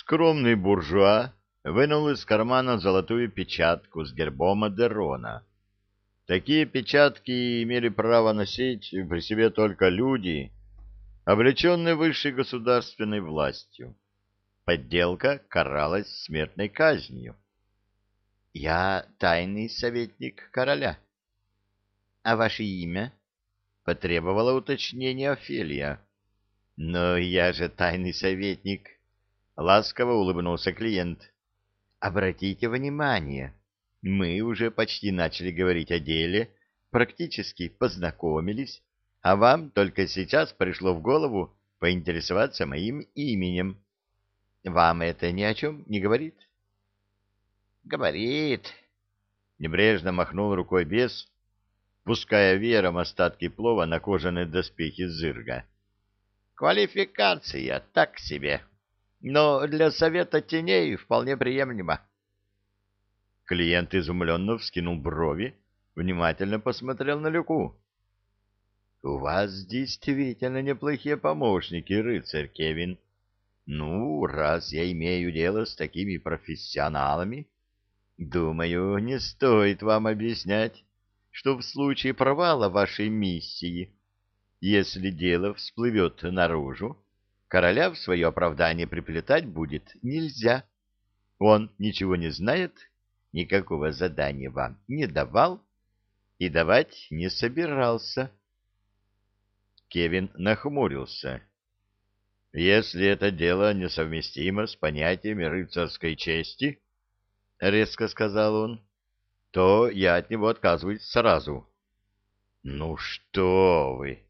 Скромный буржуа вынул из кармана золотую печатку с гербом Адерона. Такие печатки имели право носить при себе только люди, облеченные высшей государственной властью. Подделка каралась смертной казнью. «Я тайный советник короля». «А ваше имя?» — потребовала уточнения Офелия. «Но я же тайный советник», — ласково улыбнулся клиент. «Обратите внимание, мы уже почти начали говорить о деле, практически познакомились, а вам только сейчас пришло в голову поинтересоваться моим именем. Вам это ни о чем не говорит?» «Говорит», — небрежно махнул рукой бес, пуская веером остатки плова на кожаные доспехи зырга. «Квалификация так себе, но для совета теней вполне приемлемо». Клиент изумленно вскинул брови, внимательно посмотрел на Люку. — У вас действительно неплохие помощники, рыцарь Кевин. Ну, раз я имею дело с такими профессионалами, думаю, не стоит вам объяснять, что в случае провала вашей миссии, если дело всплывет наружу, короля в свое оправдание приплетать будет нельзя. Он ничего не знает никакого задания вам не давал и давать не собирался. Кевин нахмурился. Если это дело несовместимо с понятиями рыцарской чести, — резко сказал он, — то я от него отказываюсь сразу. — Ну что вы! —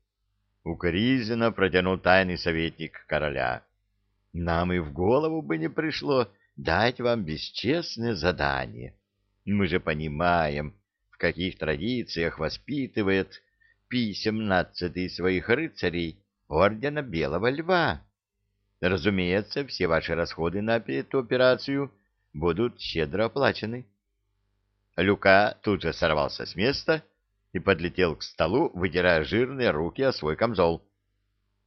укоризненно протянул тайный советник короля. — Нам и в голову бы не пришло дать вам бесчестное задание. Мы же понимаем, в каких традициях воспитывает Пи семнадцатый своих рыцарей ордена Белого Льва. Разумеется, все ваши расходы на эту операцию будут щедро оплачены. Люка тут же сорвался с места и подлетел к столу, вытирая жирные руки о свой камзол.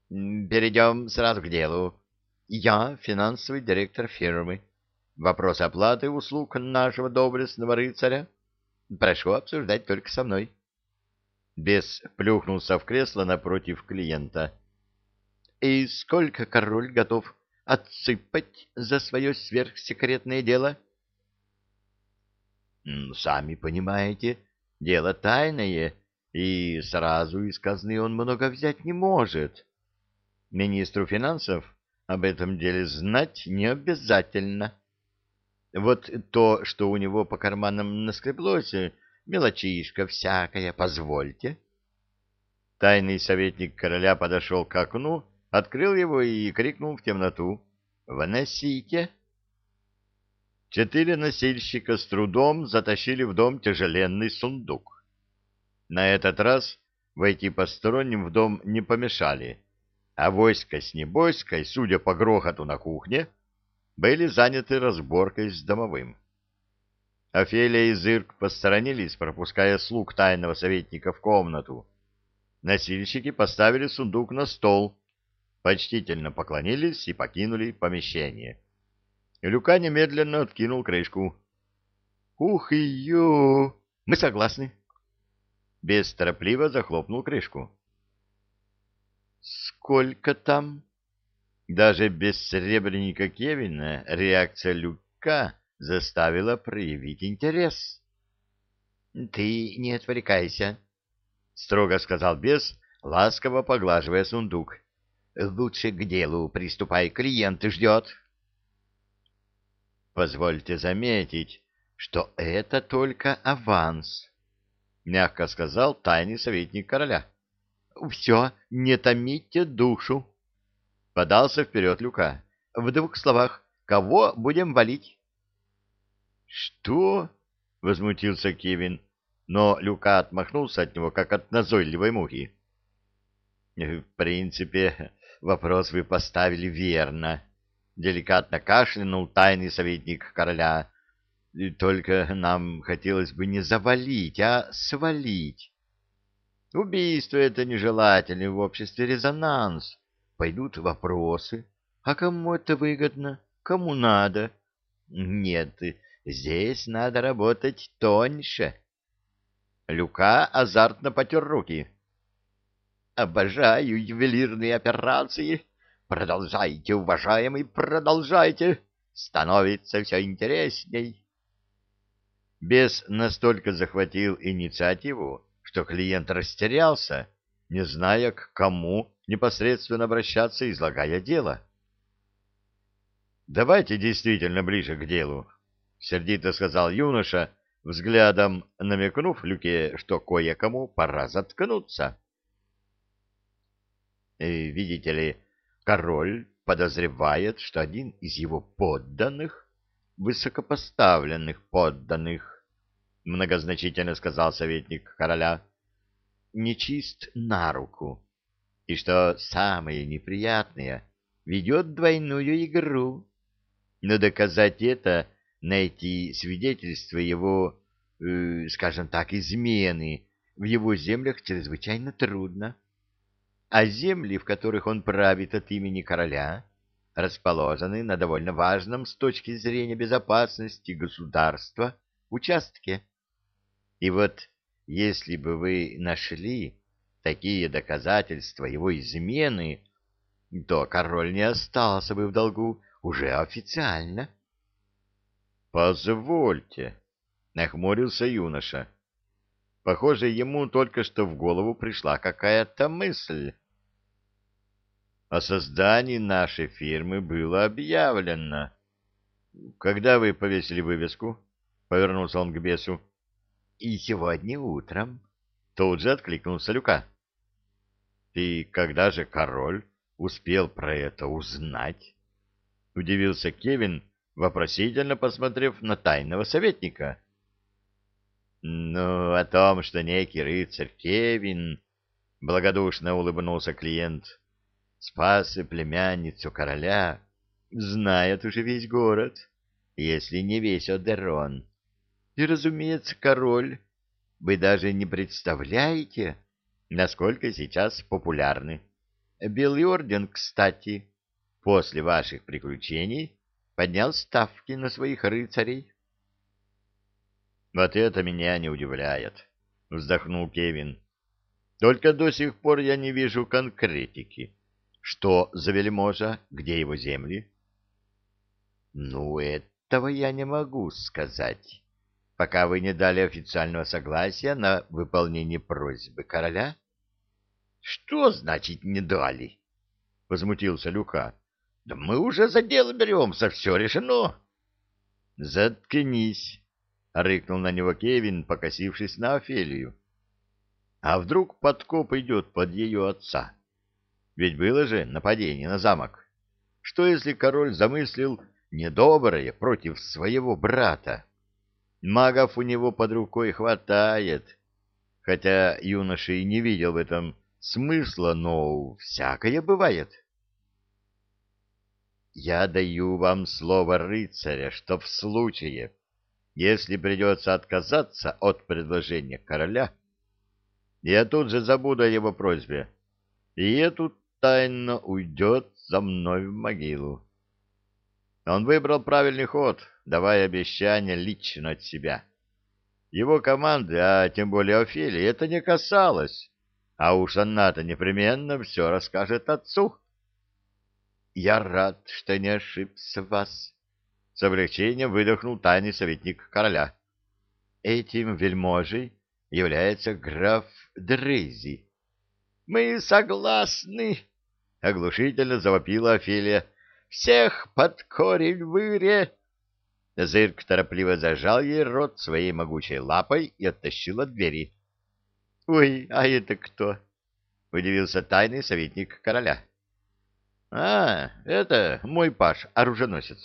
«Перейдем сразу к делу. Я финансовый директор фирмы. Вопрос оплаты услуг нашего доблестного рыцаря прошу обсуждать только со мной. Бес плюхнулся в кресло напротив клиента. И сколько король готов отсыпать за свое сверхсекретное дело? Сами понимаете, дело тайное, и сразу из казны он много взять не может. Министру финансов об этом деле знать не обязательно. Вот то, что у него по карманам наскреблось, мелочишка всякая, позвольте. Тайный советник короля подошел к окну, открыл его и крикнул в темноту. «Выносите!» Четыре носильщика с трудом затащили в дом тяжеленный сундук. На этот раз войти посторонним в дом не помешали, а войско с небойской, судя по грохоту на кухне, были заняты разборкой с домовым. Офелия и Зырк посторонились, пропуская слуг тайного советника в комнату. Носильщики поставили сундук на стол, почтительно поклонились и покинули помещение. Люка немедленно откинул крышку. — Ух ее! Мы согласны. Без торопливо захлопнул крышку. — Сколько там? Даже без сребреника Кевина реакция Люка заставила проявить интерес. — Ты не отвлекайся, — строго сказал бес, ласково поглаживая сундук. — Лучше к делу приступай, клиент ждет. — Позвольте заметить, что это только аванс, — мягко сказал тайный советник короля. — Все, не томите душу. Подался вперед Люка. В двух словах, кого будем валить? Что? Возмутился Кевин, но Люка отмахнулся от него, как от назойливой мухи. В принципе, вопрос вы поставили верно. Деликатно кашлянул тайный советник короля. Только нам хотелось бы не завалить, а свалить. Убийство — это нежелательный в обществе резонанс пойдут вопросы. А кому это выгодно? кому надо. Нет, здесь надо работать тоньше. Люка азартно потер руки. Обожаю ювелирные операции. Продолжайте, уважаемый, продолжайте. Становится все интересней. Бес настолько захватил инициативу, что клиент растерялся, не зная, к кому непосредственно обращаться, излагая дело. «Давайте действительно ближе к делу», — сердито сказал юноша, взглядом намекнув Люке, что кое-кому пора заткнуться. «Э, «Видите ли, король подозревает, что один из его подданных, высокопоставленных подданных, — многозначительно сказал советник короля, — нечист на руку, и что самое неприятное, ведет двойную игру. Но доказать это, найти свидетельство его, э, скажем так, измены в его землях чрезвычайно трудно. А земли, в которых он правит от имени короля, расположены на довольно важном с точки зрения безопасности государства участке. И вот если бы вы нашли такие доказательства его измены, то король не остался бы в долгу уже официально. — Позвольте, — нахмурился юноша. Похоже, ему только что в голову пришла какая-то мысль. О создании нашей фирмы было объявлено. — Когда вы повесили вывеску? — повернулся он к бесу. И сегодня утром. Тут же откликнулся Люка. И когда же король успел про это узнать? Удивился Кевин, вопросительно посмотрев на тайного советника. Ну, о том, что некий рыцарь Кевин, благодушно улыбнулся клиент, спас и племянницу короля, знает уже весь город, если не весь Одерон. И, разумеется, король, вы даже не представляете, насколько сейчас популярны. Белый орден, кстати, после ваших приключений поднял ставки на своих рыцарей. Вот это меня не удивляет, вздохнул Кевин. Только до сих пор я не вижу конкретики. Что за вельможа, где его земли? Ну, этого я не могу сказать пока вы не дали официального согласия на выполнение просьбы короля? — Что значит не дали? — возмутился Люка. — Да мы уже за дело беремся, все решено. — Заткнись, — рыкнул на него Кевин, покосившись на Офелию. — А вдруг подкоп идет под ее отца? Ведь было же нападение на замок. Что, если король замыслил недоброе против своего брата? — Магов у него под рукой хватает, хотя юноша и не видел в этом смысла, но всякое бывает. Я даю вам слово рыцаря, что в случае, если придется отказаться от предложения короля, я тут же забуду о его просьбе, и эту тайно уйдет за мной в могилу. Он выбрал правильный ход, давая обещание лично от себя. Его команды, а тем более Офелии, это не касалось, а уж она-то непременно все расскажет отцу. «Я рад, что не ошибся в вас», — с облегчением выдохнул тайный советник короля. «Этим вельможей является граф Дрейзи». «Мы согласны», — оглушительно завопила Офелия. «Всех под корень выре!» Зырк торопливо зажал ей рот своей могучей лапой и оттащил от двери. — Ой, а это кто? — удивился тайный советник короля. — А, это мой паш, оруженосец,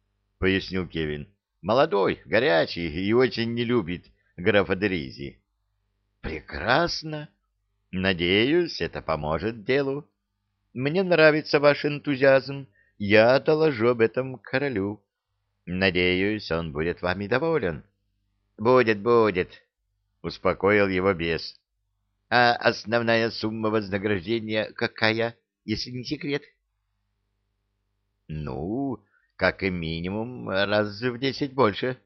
— пояснил Кевин. — Молодой, горячий и очень не любит графа Деризи. — Прекрасно. Надеюсь, это поможет делу. Мне нравится ваш энтузиазм. Я доложу об этом королю. Надеюсь, он будет вами доволен. — Будет, будет, — успокоил его бес. — А основная сумма вознаграждения какая, если не секрет? — Ну, как и минимум раз в десять больше.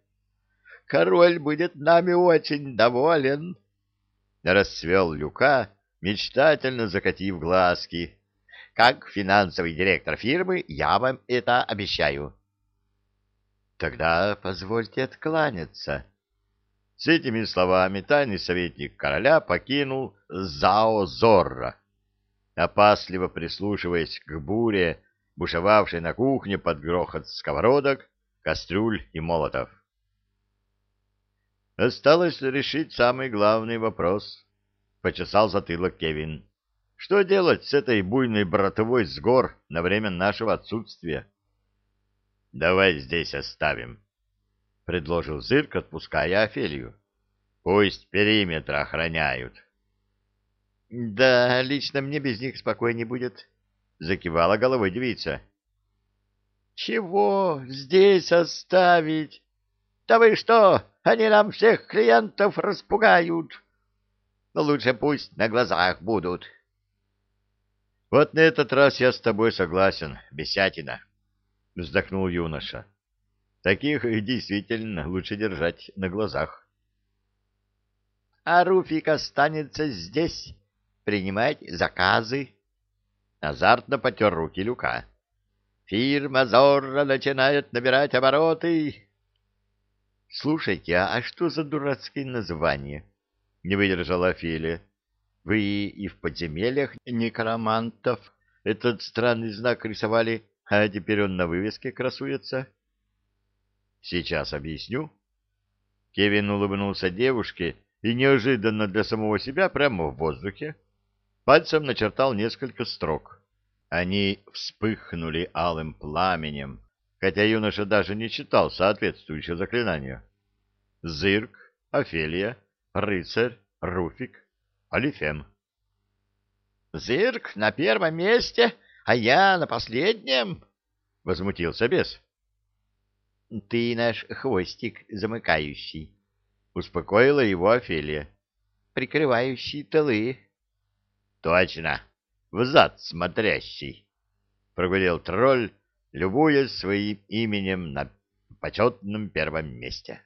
Король будет нами очень доволен. Расцвел Люка, мечтательно закатив глазки. Как финансовый директор фирмы я вам это обещаю. Тогда позвольте откланяться. С этими словами тайный советник короля покинул Зао Зорро, опасливо прислушиваясь к буре, бушевавшей на кухне под грохот сковородок, кастрюль и молотов. Осталось решить самый главный вопрос, — почесал затылок Кевин. Что делать с этой буйной братовой с гор на время нашего отсутствия? — Давай здесь оставим, — предложил Зырк, отпуская Офелию. — Пусть периметр охраняют. — Да, лично мне без них спокойнее будет, — закивала головой девица. — Чего здесь оставить? Да вы что, они нам всех клиентов распугают. Лучше пусть на глазах будут. — Вот на этот раз я с тобой согласен, Бесятина вздохнул юноша. Таких действительно лучше держать на глазах. А Руфик останется здесь принимать заказы. Азартно потер руки Люка. Фирма Зорро начинает набирать обороты. Слушайте, а что за дурацкое название? Не выдержала Филя. Вы и в подземельях некромантов этот странный знак рисовали а теперь он на вывеске красуется. Сейчас объясню. Кевин улыбнулся девушке и неожиданно для самого себя прямо в воздухе пальцем начертал несколько строк. Они вспыхнули алым пламенем, хотя юноша даже не читал соответствующее заклинание. Зырк, Офелия, рыцарь, Руфик, Алифем. «Зырк на первом месте!» а я на последнем? — возмутился бес. — Ты наш хвостик замыкающий, — успокоила его Офелия, — прикрывающий тылы. — Точно, взад смотрящий, — прогудел тролль, любуясь своим именем на почетном первом месте.